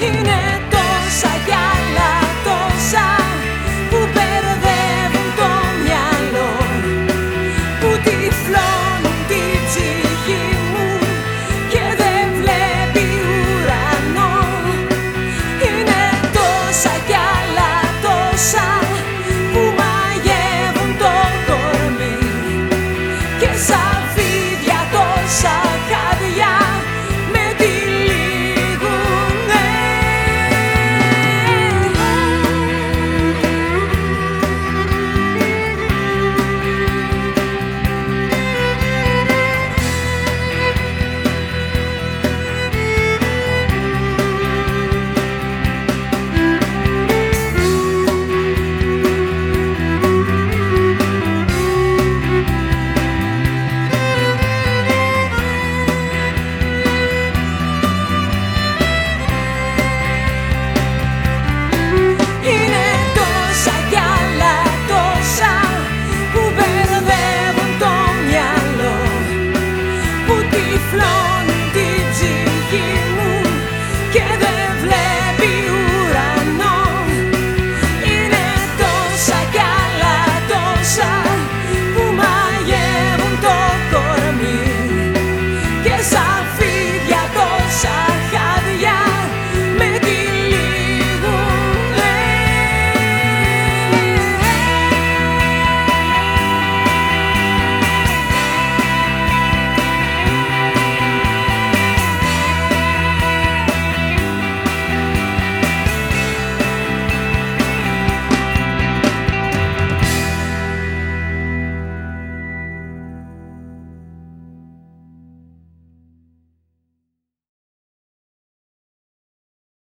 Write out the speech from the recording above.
yine